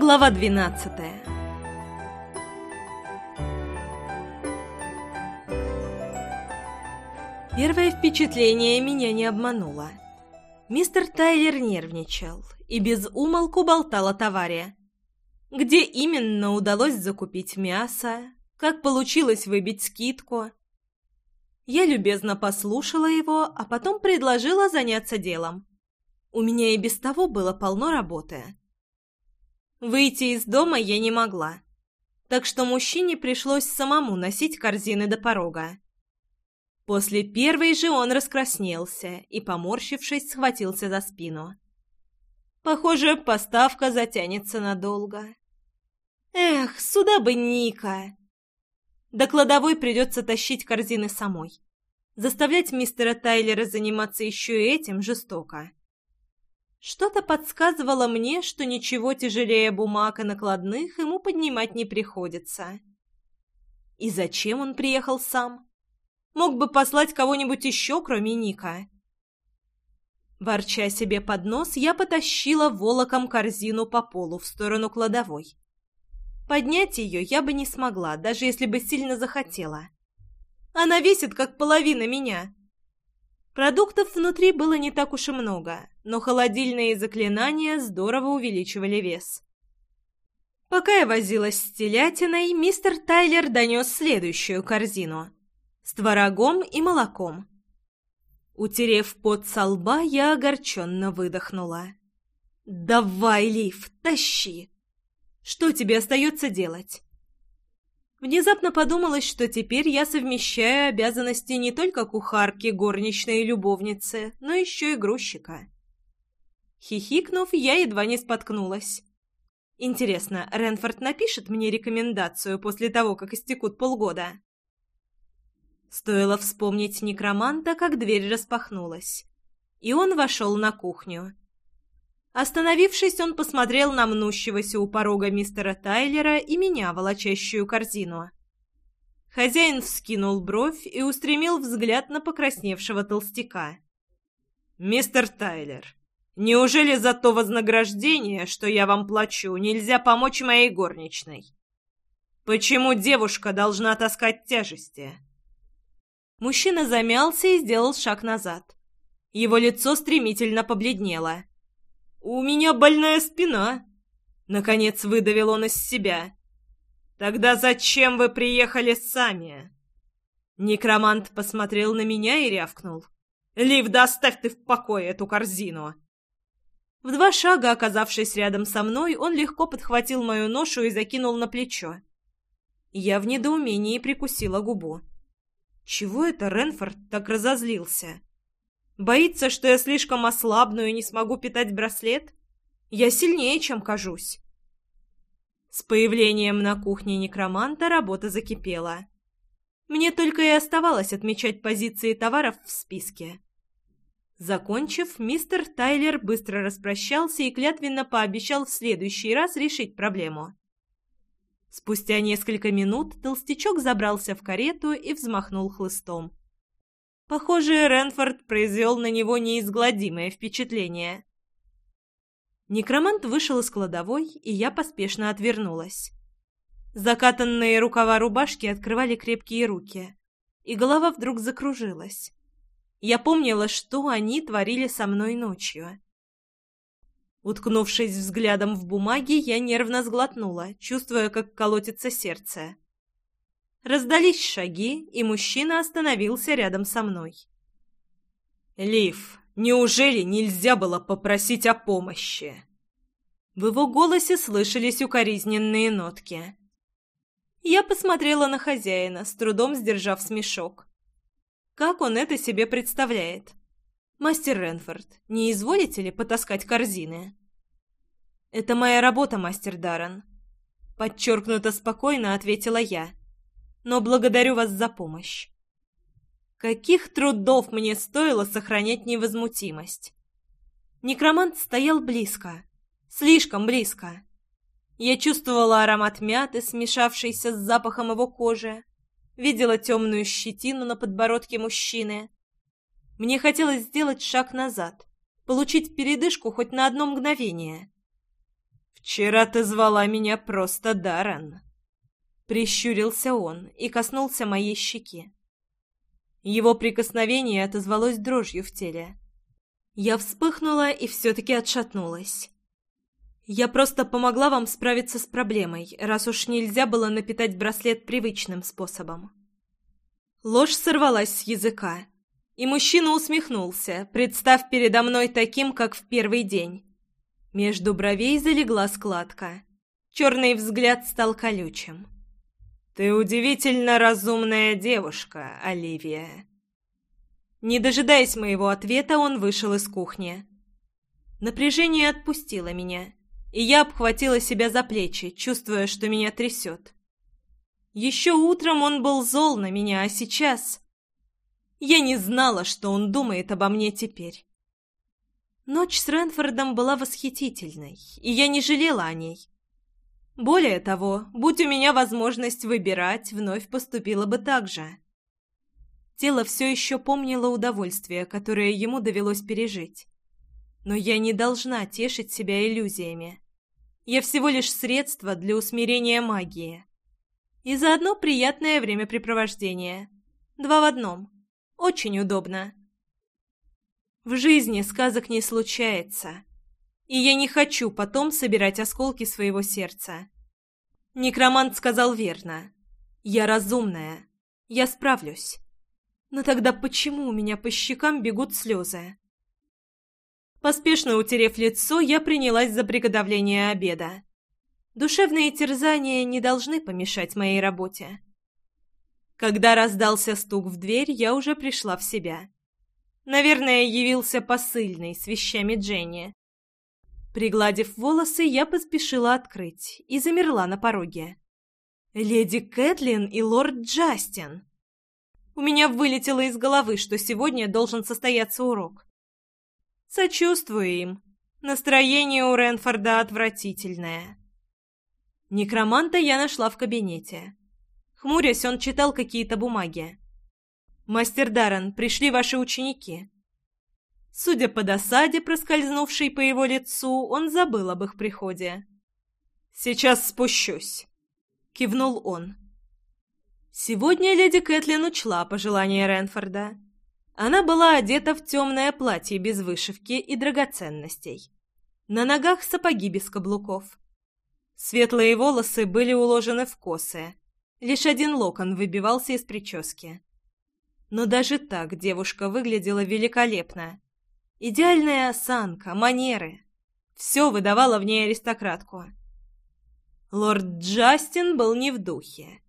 Глава 12 Первое впечатление меня не обмануло. Мистер Тайлер нервничал и без умолку болтал о товаре. Где именно удалось закупить мясо, как получилось выбить скидку. Я любезно послушала его, а потом предложила заняться делом. У меня и без того было полно работы. Выйти из дома я не могла, так что мужчине пришлось самому носить корзины до порога. После первой же он раскраснелся и, поморщившись, схватился за спину. Похоже, поставка затянется надолго. Эх, сюда бы Ника! До кладовой придется тащить корзины самой. Заставлять мистера Тайлера заниматься еще и этим жестоко. Что-то подсказывало мне, что ничего тяжелее бумаг и накладных ему поднимать не приходится. И зачем он приехал сам? Мог бы послать кого-нибудь еще, кроме Ника. Ворча себе под нос, я потащила волоком корзину по полу в сторону кладовой. Поднять ее я бы не смогла, даже если бы сильно захотела. Она весит, как половина меня. Продуктов внутри было не так уж и много, но холодильные заклинания здорово увеличивали вес. Пока я возилась с телятиной, мистер Тайлер донес следующую корзину. С творогом и молоком. Утерев пот со лба, я огорченно выдохнула. «Давай, Лив, тащи!» «Что тебе остается делать?» Внезапно подумалось, что теперь я совмещаю обязанности не только кухарки, горничной и любовницы, но еще и грузчика. Хихикнув, я едва не споткнулась. Интересно, Ренфорд напишет мне рекомендацию после того, как истекут полгода? Стоило вспомнить некроманта, как дверь распахнулась. И он вошел на кухню. Остановившись, он посмотрел на мнущегося у порога мистера Тайлера и меня, волочащую корзину. Хозяин вскинул бровь и устремил взгляд на покрасневшего толстяка. «Мистер Тайлер, неужели за то вознаграждение, что я вам плачу, нельзя помочь моей горничной? Почему девушка должна таскать тяжести?» Мужчина замялся и сделал шаг назад. Его лицо стремительно побледнело. «У меня больная спина!» Наконец выдавил он из себя. «Тогда зачем вы приехали сами?» Некромант посмотрел на меня и рявкнул. «Лив, доставь ты в покое эту корзину!» В два шага, оказавшись рядом со мной, он легко подхватил мою ношу и закинул на плечо. Я в недоумении прикусила губу. Чего это Ренфорд так разозлился? Боится, что я слишком ослабну и не смогу питать браслет? Я сильнее, чем кажусь. С появлением на кухне некроманта работа закипела. Мне только и оставалось отмечать позиции товаров в списке. Закончив, мистер Тайлер быстро распрощался и клятвенно пообещал в следующий раз решить проблему. Спустя несколько минут толстячок забрался в карету и взмахнул хлыстом. Похоже, Ренфорд произвел на него неизгладимое впечатление. Некромант вышел из кладовой, и я поспешно отвернулась. Закатанные рукава рубашки открывали крепкие руки, и голова вдруг закружилась. Я помнила, что они творили со мной ночью. Уткнувшись взглядом в бумаги, я нервно сглотнула, чувствуя, как колотится сердце. Раздались шаги, и мужчина остановился рядом со мной. «Лив, неужели нельзя было попросить о помощи?» В его голосе слышались укоризненные нотки. Я посмотрела на хозяина, с трудом сдержав смешок. Как он это себе представляет? «Мастер Ренфорд, не изволите ли потаскать корзины?» «Это моя работа, мастер Даррен», — подчеркнуто спокойно ответила я но благодарю вас за помощь. Каких трудов мне стоило сохранять невозмутимость? Некромант стоял близко, слишком близко. Я чувствовала аромат мяты, смешавшийся с запахом его кожи, видела темную щетину на подбородке мужчины. Мне хотелось сделать шаг назад, получить передышку хоть на одно мгновение. «Вчера ты звала меня просто Даррен», Прищурился он и коснулся моей щеки. Его прикосновение отозвалось дрожью в теле. Я вспыхнула и все-таки отшатнулась. «Я просто помогла вам справиться с проблемой, раз уж нельзя было напитать браслет привычным способом». Ложь сорвалась с языка, и мужчина усмехнулся, представ передо мной таким, как в первый день. Между бровей залегла складка. Черный взгляд стал колючим. Ты удивительно разумная девушка, Оливия. Не дожидаясь моего ответа, он вышел из кухни. Напряжение отпустило меня, и я обхватила себя за плечи, чувствуя, что меня трясет. Еще утром он был зол на меня, а сейчас... Я не знала, что он думает обо мне теперь. Ночь с Ренфордом была восхитительной, и я не жалела о ней. Более того, будь у меня возможность выбирать, вновь поступила бы так же. Тело все еще помнило удовольствие, которое ему довелось пережить. Но я не должна тешить себя иллюзиями. Я всего лишь средство для усмирения магии. И заодно приятное времяпрепровождение. Два в одном. Очень удобно. В жизни сказок не случается и я не хочу потом собирать осколки своего сердца. Некромант сказал верно. Я разумная. Я справлюсь. Но тогда почему у меня по щекам бегут слезы? Поспешно утерев лицо, я принялась за приготовление обеда. Душевные терзания не должны помешать моей работе. Когда раздался стук в дверь, я уже пришла в себя. Наверное, явился посыльный с вещами Дженни. Пригладив волосы, я поспешила открыть и замерла на пороге. «Леди Кэтлин и лорд Джастин!» У меня вылетело из головы, что сегодня должен состояться урок. Сочувствую им. Настроение у Ренфорда отвратительное. Некроманта я нашла в кабинете. Хмурясь, он читал какие-то бумаги. «Мастер Даррен, пришли ваши ученики. Судя по досаде, проскользнувшей по его лицу, он забыл об их приходе. «Сейчас спущусь», — кивнул он. Сегодня леди Кэтлин учла пожелания Ренфорда. Она была одета в темное платье без вышивки и драгоценностей. На ногах сапоги без каблуков. Светлые волосы были уложены в косы. Лишь один локон выбивался из прически. Но даже так девушка выглядела великолепно идеальная осанка, манеры. Все выдавало в ней аристократку. Лорд Джастин был не в духе,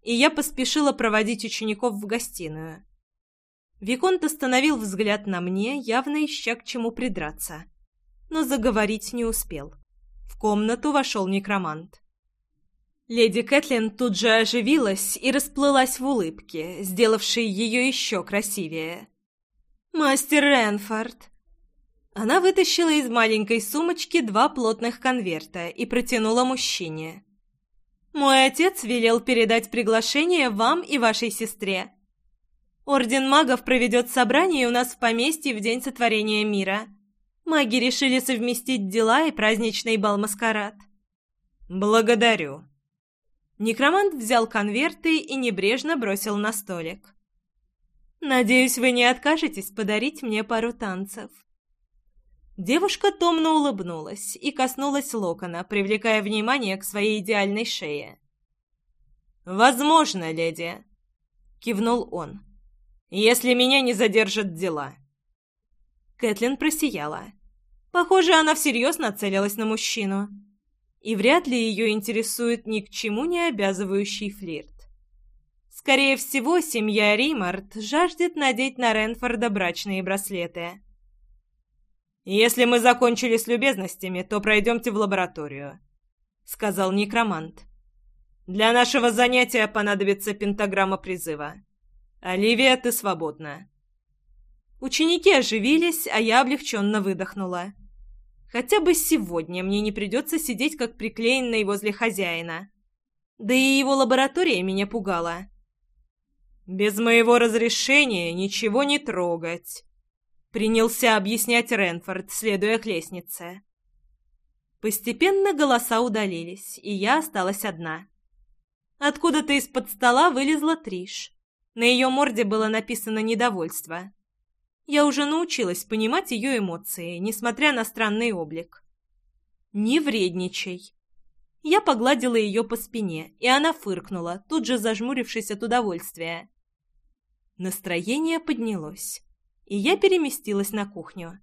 и я поспешила проводить учеников в гостиную. Виконт остановил взгляд на мне, явно ища к чему придраться, но заговорить не успел. В комнату вошел некромант. Леди Кэтлин тут же оживилась и расплылась в улыбке, сделавшей ее еще красивее. «Мастер Ренфорд, она вытащила из маленькой сумочки два плотных конверта и протянула мужчине. «Мой отец велел передать приглашение вам и вашей сестре. Орден магов проведет собрание у нас в поместье в день сотворения мира. Маги решили совместить дела и праздничный бал-маскарад». «Благодарю». Некромант взял конверты и небрежно бросил на столик. «Надеюсь, вы не откажетесь подарить мне пару танцев». Девушка томно улыбнулась и коснулась локона, привлекая внимание к своей идеальной шее. «Возможно, леди», — кивнул он, — «если меня не задержат дела». Кэтлин просияла. Похоже, она всерьез нацелилась на мужчину. И вряд ли ее интересует ни к чему не обязывающий флирт. Скорее всего, семья Римард жаждет надеть на Ренфорда брачные браслеты — «Если мы закончили с любезностями, то пройдемте в лабораторию», — сказал некромант. «Для нашего занятия понадобится пентаграмма призыва. Оливия, ты свободна». Ученики оживились, а я облегченно выдохнула. Хотя бы сегодня мне не придется сидеть как приклеенной возле хозяина. Да и его лаборатория меня пугала. «Без моего разрешения ничего не трогать», принялся объяснять Ренфорд, следуя к лестнице. Постепенно голоса удалились, и я осталась одна. Откуда-то из-под стола вылезла Триш. На ее морде было написано недовольство. Я уже научилась понимать ее эмоции, несмотря на странный облик. «Не вредничай». Я погладила ее по спине, и она фыркнула, тут же зажмурившись от удовольствия. Настроение поднялось и я переместилась на кухню.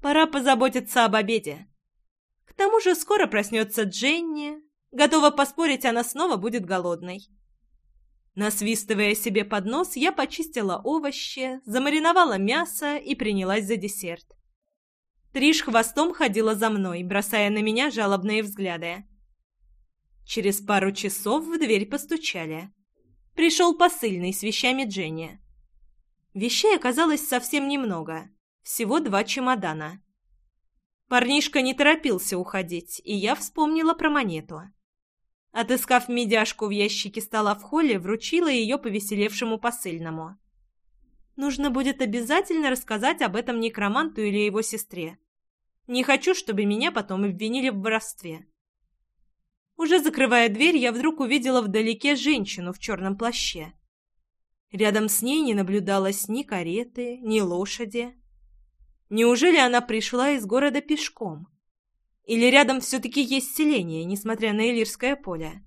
Пора позаботиться об обеде. К тому же скоро проснется Дженни. Готова поспорить, она снова будет голодной. Насвистывая себе под нос, я почистила овощи, замариновала мясо и принялась за десерт. Триш хвостом ходила за мной, бросая на меня жалобные взгляды. Через пару часов в дверь постучали. Пришел посыльный с вещами Дженни. Вещей оказалось совсем немного, всего два чемодана. Парнишка не торопился уходить, и я вспомнила про монету. Отыскав медяшку в ящике стола в холле, вручила ее повеселевшему посыльному. Нужно будет обязательно рассказать об этом некроманту или его сестре. Не хочу, чтобы меня потом обвинили в воровстве. Уже закрывая дверь, я вдруг увидела вдалеке женщину в черном плаще. Рядом с ней не наблюдалось ни кареты, ни лошади. Неужели она пришла из города пешком? Или рядом все-таки есть селение, несмотря на Илирское поле?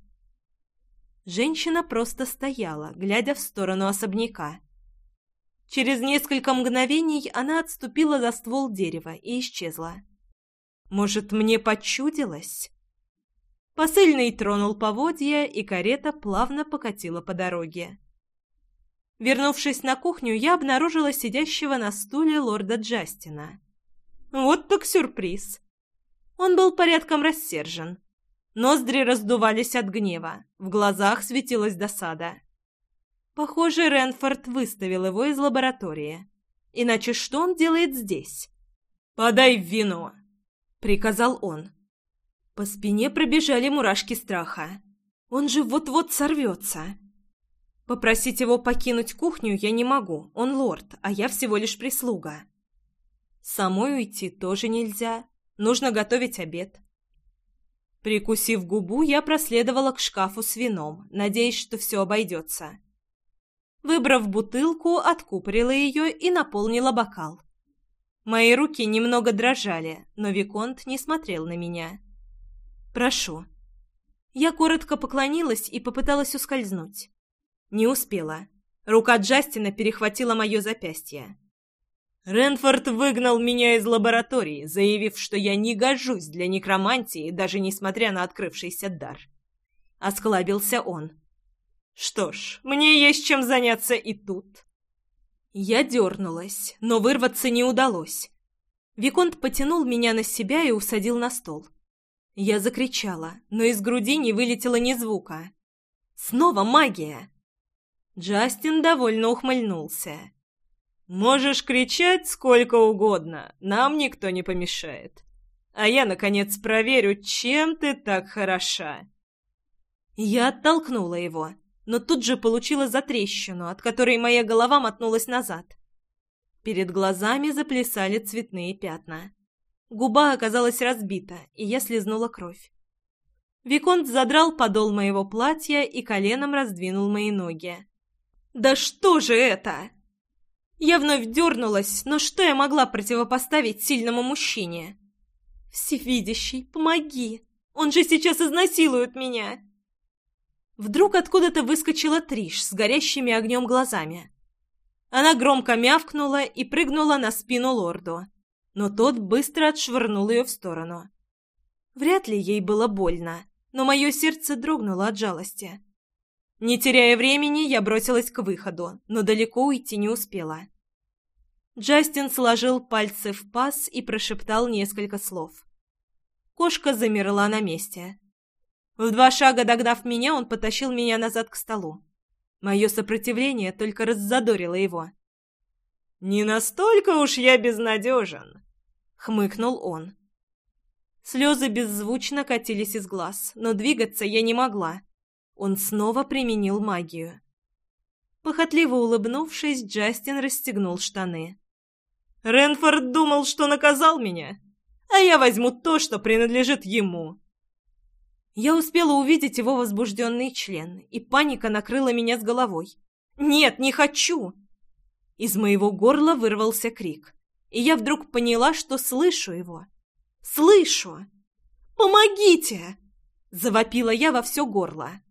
Женщина просто стояла, глядя в сторону особняка. Через несколько мгновений она отступила за ствол дерева и исчезла. «Может, мне почудилось?» Посыльный тронул поводья, и карета плавно покатила по дороге. Вернувшись на кухню, я обнаружила сидящего на стуле лорда Джастина. Вот так сюрприз. Он был порядком рассержен. Ноздри раздувались от гнева, в глазах светилась досада. Похоже, Ренфорд выставил его из лаборатории. Иначе что он делает здесь? «Подай вино!» — приказал он. По спине пробежали мурашки страха. Он же вот-вот сорвется. Попросить его покинуть кухню я не могу, он лорд, а я всего лишь прислуга. Самой уйти тоже нельзя, нужно готовить обед. Прикусив губу, я проследовала к шкафу с вином, надеясь, что все обойдется. Выбрав бутылку, откупорила ее и наполнила бокал. Мои руки немного дрожали, но Виконт не смотрел на меня. «Прошу». Я коротко поклонилась и попыталась ускользнуть. Не успела. Рука Джастина перехватила мое запястье. Ренфорд выгнал меня из лаборатории, заявив, что я не гожусь для некромантии, даже несмотря на открывшийся дар. Осклабился он. Что ж, мне есть чем заняться и тут. Я дернулась, но вырваться не удалось. Виконт потянул меня на себя и усадил на стол. Я закричала, но из груди не вылетело ни звука. «Снова магия!» Джастин довольно ухмыльнулся. «Можешь кричать сколько угодно, нам никто не помешает. А я, наконец, проверю, чем ты так хороша». Я оттолкнула его, но тут же получила затрещину, от которой моя голова мотнулась назад. Перед глазами заплясали цветные пятна. Губа оказалась разбита, и я слезнула кровь. Виконт задрал подол моего платья и коленом раздвинул мои ноги. Да что же это? Я вновь дернулась, но что я могла противопоставить сильному мужчине? «Всевидящий, помоги! Он же сейчас изнасилует меня!» Вдруг откуда-то выскочила Триш с горящими огнем глазами. Она громко мявкнула и прыгнула на спину лорду, но тот быстро отшвырнул ее в сторону. Вряд ли ей было больно, но мое сердце дрогнуло от жалости. Не теряя времени, я бросилась к выходу, но далеко уйти не успела. Джастин сложил пальцы в паз и прошептал несколько слов. Кошка замерла на месте. В два шага догнав меня, он потащил меня назад к столу. Мое сопротивление только раззадорило его. «Не настолько уж я безнадежен», — хмыкнул он. Слезы беззвучно катились из глаз, но двигаться я не могла. Он снова применил магию. Похотливо улыбнувшись, Джастин расстегнул штаны. «Ренфорд думал, что наказал меня, а я возьму то, что принадлежит ему». Я успела увидеть его возбужденный член, и паника накрыла меня с головой. «Нет, не хочу!» Из моего горла вырвался крик, и я вдруг поняла, что слышу его. «Слышу! Помогите!» — завопила я во все горло.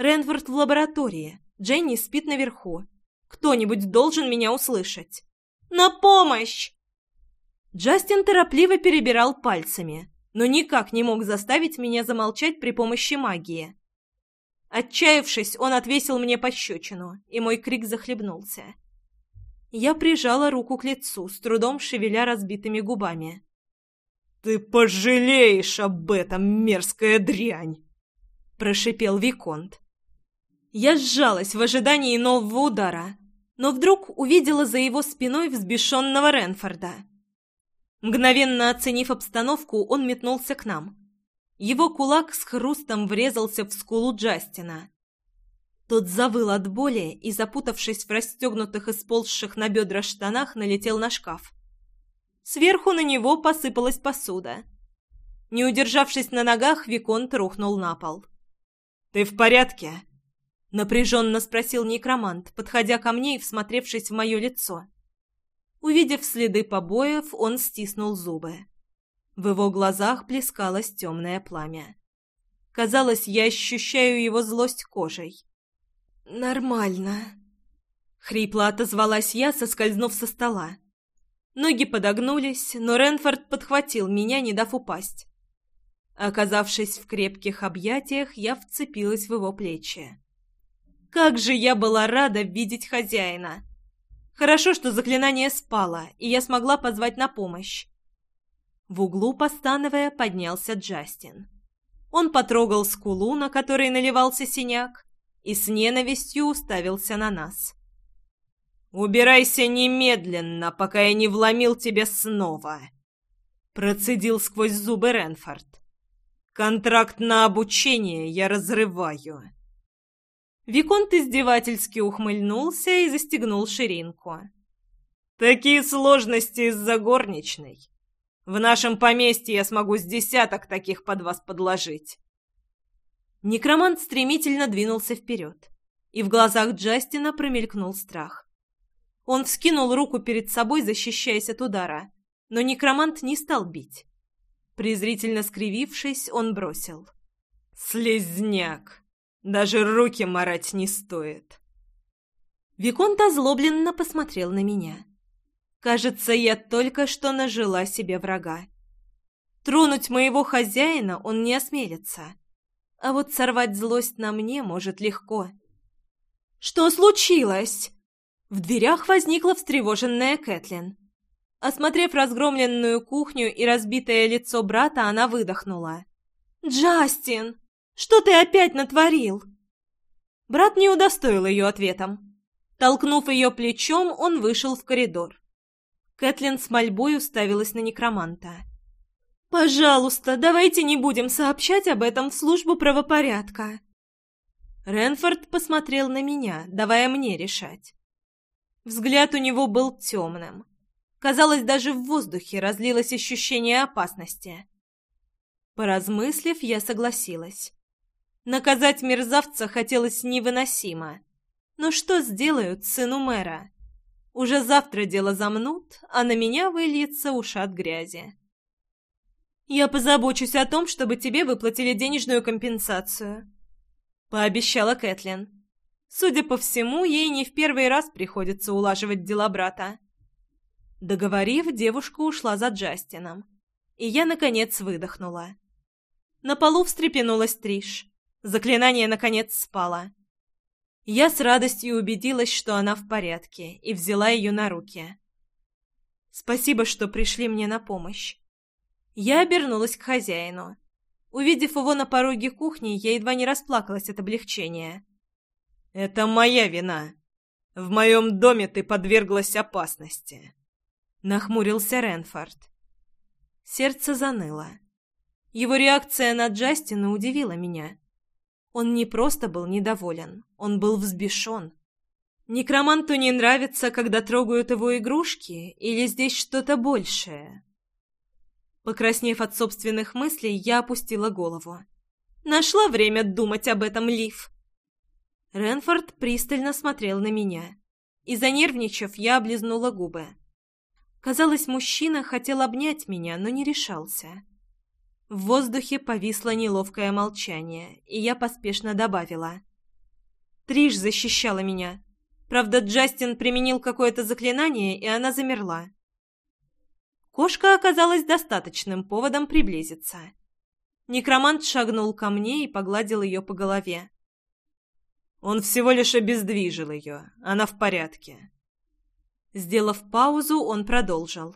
Ренфорд в лаборатории. Дженни спит наверху. Кто-нибудь должен меня услышать. На помощь!» Джастин торопливо перебирал пальцами, но никак не мог заставить меня замолчать при помощи магии. Отчаявшись, он отвесил мне пощечину, и мой крик захлебнулся. Я прижала руку к лицу, с трудом шевеля разбитыми губами. «Ты пожалеешь об этом, мерзкая дрянь!» – прошипел Виконт. Я сжалась в ожидании нового удара, но вдруг увидела за его спиной взбешенного Ренфорда. Мгновенно оценив обстановку, он метнулся к нам. Его кулак с хрустом врезался в скулу Джастина. Тот завыл от боли и, запутавшись в расстегнутых и сползших на бедра штанах, налетел на шкаф. Сверху на него посыпалась посуда. Не удержавшись на ногах, Виконт рухнул на пол. «Ты в порядке?» Напряженно спросил некромант, подходя ко мне и всмотревшись в мое лицо. Увидев следы побоев, он стиснул зубы. В его глазах плескалось темное пламя. Казалось, я ощущаю его злость кожей. «Нормально», — хрипло отозвалась я, соскользнув со стола. Ноги подогнулись, но Ренфорд подхватил меня, не дав упасть. Оказавшись в крепких объятиях, я вцепилась в его плечи. Как же я была рада видеть хозяина! Хорошо, что заклинание спало, и я смогла позвать на помощь. В углу, постановая, поднялся Джастин. Он потрогал скулу, на которой наливался синяк, и с ненавистью уставился на нас. «Убирайся немедленно, пока я не вломил тебя снова!» Процедил сквозь зубы Ренфорд. «Контракт на обучение я разрываю». Виконт издевательски ухмыльнулся и застегнул ширинку. «Такие сложности из-за горничной. В нашем поместье я смогу с десяток таких под вас подложить». Некромант стремительно двинулся вперед, и в глазах Джастина промелькнул страх. Он вскинул руку перед собой, защищаясь от удара, но некромант не стал бить. Презрительно скривившись, он бросил. «Слезняк!» Даже руки марать не стоит. Виконт озлобленно посмотрел на меня. Кажется, я только что нажила себе врага. Тронуть моего хозяина он не осмелится. А вот сорвать злость на мне может легко. «Что случилось?» В дверях возникла встревоженная Кэтлин. Осмотрев разгромленную кухню и разбитое лицо брата, она выдохнула. «Джастин!» Что ты опять натворил?» Брат не удостоил ее ответом. Толкнув ее плечом, он вышел в коридор. Кэтлин с мольбой уставилась на некроманта. «Пожалуйста, давайте не будем сообщать об этом в службу правопорядка». Ренфорд посмотрел на меня, давая мне решать. Взгляд у него был темным. Казалось, даже в воздухе разлилось ощущение опасности. Поразмыслив, я согласилась. Наказать мерзавца хотелось невыносимо. Но что сделают сыну мэра? Уже завтра дело замнут, а на меня выльется ушат грязи. Я позабочусь о том, чтобы тебе выплатили денежную компенсацию, пообещала Кэтлин. Судя по всему, ей не в первый раз приходится улаживать дела брата. Договорив, девушка ушла за Джастином, и я наконец выдохнула. На полу встрепенулась Триш. Заклинание, наконец, спало. Я с радостью убедилась, что она в порядке, и взяла ее на руки. «Спасибо, что пришли мне на помощь». Я обернулась к хозяину. Увидев его на пороге кухни, я едва не расплакалась от облегчения. «Это моя вина. В моем доме ты подверглась опасности», — нахмурился Ренфорд. Сердце заныло. Его реакция на Джастина удивила меня. Он не просто был недоволен, он был взбешен. Некроманту не нравится, когда трогают его игрушки или здесь что-то большее. Покраснев от собственных мыслей, я опустила голову. Нашла время думать об этом, Лив. Ренфорд пристально смотрел на меня. И, занервничав, я облизнула губы. Казалось, мужчина хотел обнять меня, но не решался. В воздухе повисло неловкое молчание, и я поспешно добавила. «Триш защищала меня. Правда, Джастин применил какое-то заклинание, и она замерла». Кошка оказалась достаточным поводом приблизиться. Некромант шагнул ко мне и погладил ее по голове. Он всего лишь обездвижил ее. Она в порядке. Сделав паузу, он продолжил.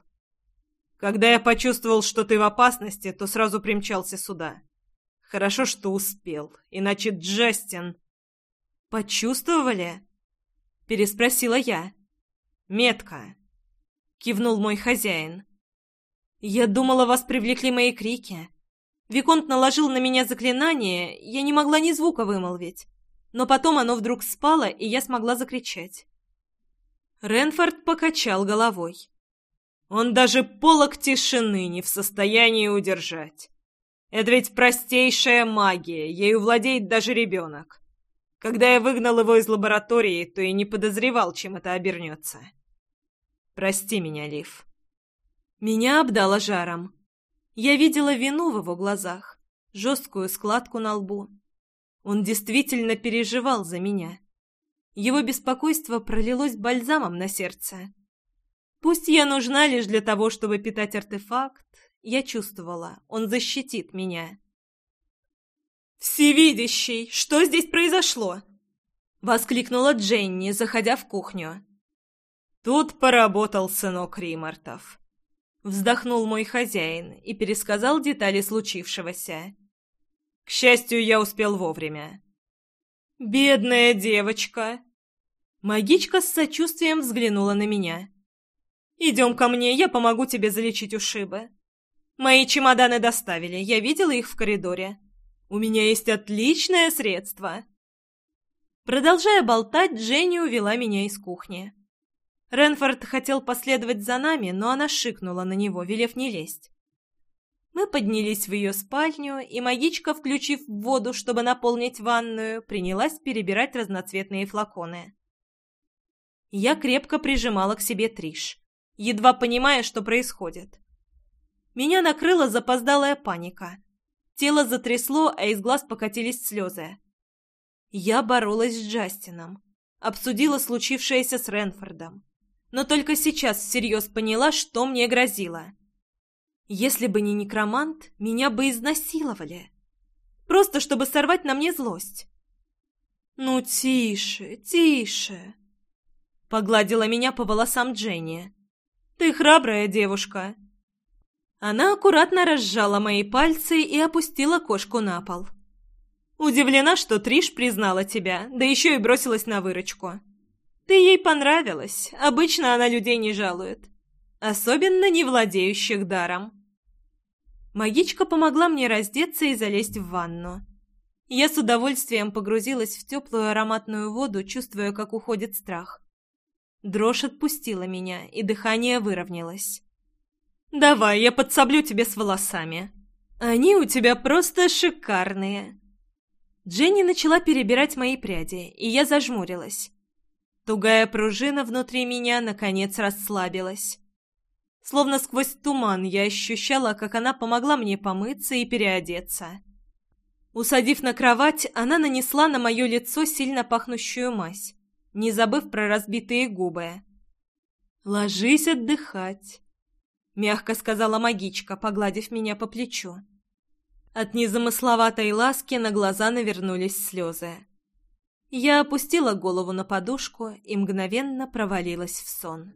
Когда я почувствовал, что ты в опасности, то сразу примчался сюда. Хорошо, что успел, иначе Джастин... «Почувствовали?» — переспросила я. «Метко», — кивнул мой хозяин. «Я думала, вас привлекли мои крики. Виконт наложил на меня заклинание, я не могла ни звука вымолвить. Но потом оно вдруг спало, и я смогла закричать». Ренфорд покачал головой. Он даже полок тишины не в состоянии удержать. Это ведь простейшая магия, ею владеет даже ребенок. Когда я выгнал его из лаборатории, то и не подозревал, чем это обернется. Прости меня, Лив. Меня обдало жаром. Я видела вину в его глазах, жесткую складку на лбу. Он действительно переживал за меня. Его беспокойство пролилось бальзамом на сердце. Пусть я нужна лишь для того, чтобы питать артефакт, я чувствовала, он защитит меня. «Всевидящий! Что здесь произошло?» — воскликнула Дженни, заходя в кухню. «Тут поработал сынок Римартов», — вздохнул мой хозяин и пересказал детали случившегося. «К счастью, я успел вовремя». «Бедная девочка!» Магичка с сочувствием взглянула на меня. «Идем ко мне, я помогу тебе залечить ушибы». «Мои чемоданы доставили, я видела их в коридоре. У меня есть отличное средство». Продолжая болтать, Дженни увела меня из кухни. Ренфорд хотел последовать за нами, но она шикнула на него, велев не лезть. Мы поднялись в ее спальню, и магичка, включив воду, чтобы наполнить ванную, принялась перебирать разноцветные флаконы. Я крепко прижимала к себе Триш едва понимая, что происходит. Меня накрыла запоздалая паника. Тело затрясло, а из глаз покатились слезы. Я боролась с Джастином, обсудила случившееся с Ренфордом, но только сейчас всерьез поняла, что мне грозило. Если бы не некромант, меня бы изнасиловали. Просто чтобы сорвать на мне злость. «Ну, тише, тише!» Погладила меня по волосам Дженни. «Ты храбрая девушка!» Она аккуратно разжала мои пальцы и опустила кошку на пол. «Удивлена, что Триш признала тебя, да еще и бросилась на выручку. Ты ей понравилась, обычно она людей не жалует, особенно не владеющих даром». Магичка помогла мне раздеться и залезть в ванну. Я с удовольствием погрузилась в теплую ароматную воду, чувствуя, как уходит страх. Дрожь отпустила меня, и дыхание выровнялось. «Давай, я подсоблю тебе с волосами. Они у тебя просто шикарные!» Дженни начала перебирать мои пряди, и я зажмурилась. Тугая пружина внутри меня, наконец, расслабилась. Словно сквозь туман я ощущала, как она помогла мне помыться и переодеться. Усадив на кровать, она нанесла на мое лицо сильно пахнущую мазь не забыв про разбитые губы. «Ложись отдыхать», — мягко сказала магичка, погладив меня по плечу. От незамысловатой ласки на глаза навернулись слезы. Я опустила голову на подушку и мгновенно провалилась в сон.